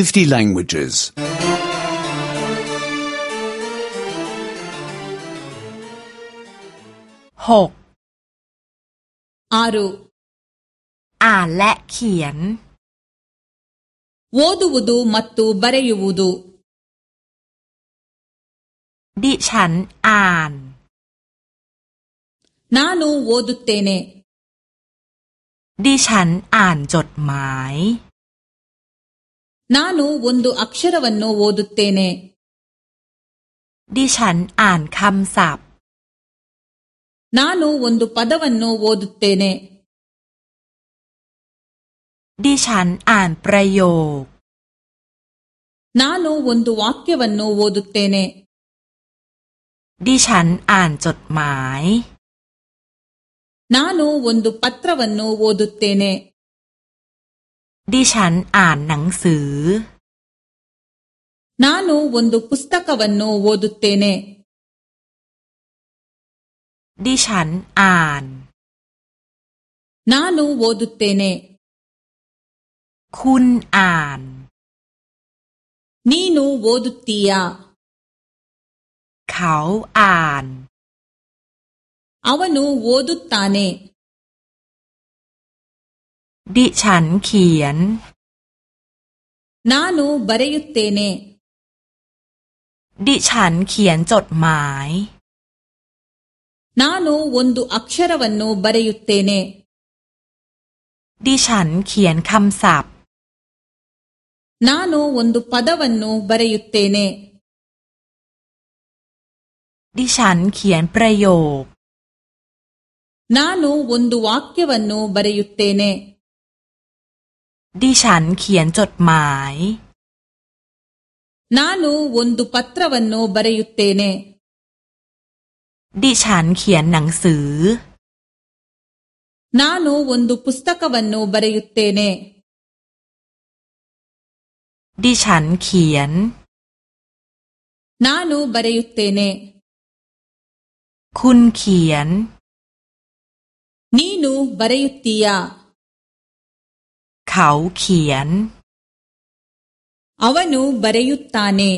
50 languages. 6. อารุอ่านและเขียนว ದ ು ವ ว ದ ು ಮ ತ ต ತ ು ಬ ರ ೆ ಯ ು ವ ು ದ ดิฉันอ่าน ನ า ನ ು ಓ ದ ು ತ ್ ತ ೇนดิฉันอ่านจดหมายนಾ ನ ು ಒಂದು ಅ ಕ ್ ಷ ರ ವ ನ ್ ನ โ ಓ ದ ು ತ ್ ತ ೇนೆดิฉันอ่านคำศัพท์นานูวันดูปดวันโนโวดุตเตเนดิฉันอ่านประโยคนานูวันดูวักเกวันโนโวดุตเตเนดิฉันอ่านจดหมายนานูวันดูปัตรวันโนโวดุตเตเนดิฉันอ่านหนังสือ ನಾನು ಒಂದು ಪುಸ್ತಕವನ್ನು ಓದುತ್ತೇನೆ ดิฉันอ่าน ನಾನು ಓದುತ್ತೇನೆ คุณอ่าน ನೀನು ಓದುತ್ತೀಯ เขาอ่าน ಅವನು ಓದುತ್ತಾನೆ ดิฉันเขียนนานูบริยุตเตเนดิฉันเขียนจดหมายนานูวันดูอักษรวันนูบริยุตเตเนดิฉันเขียนคำศัพท์นานูวันดูพดวันนูบริยุตเตเนดิฉันเขียนประโยคนานูวันดูวักย์วันนูบริยุตเตเนดิฉันเขียนจดหมายนานูวันดูพัตรวันโนบริยุตเตเนดิฉันเขียนหนังสือนานูวันดูพุสตกวันโนบริยุตเตเนดิฉันเขียนนานูบริยุตเตเนคุณเขียนนีนูบริยุตติยาเขาเขียน ಅವನು ಬರೆಯುತ್ತಾನೆ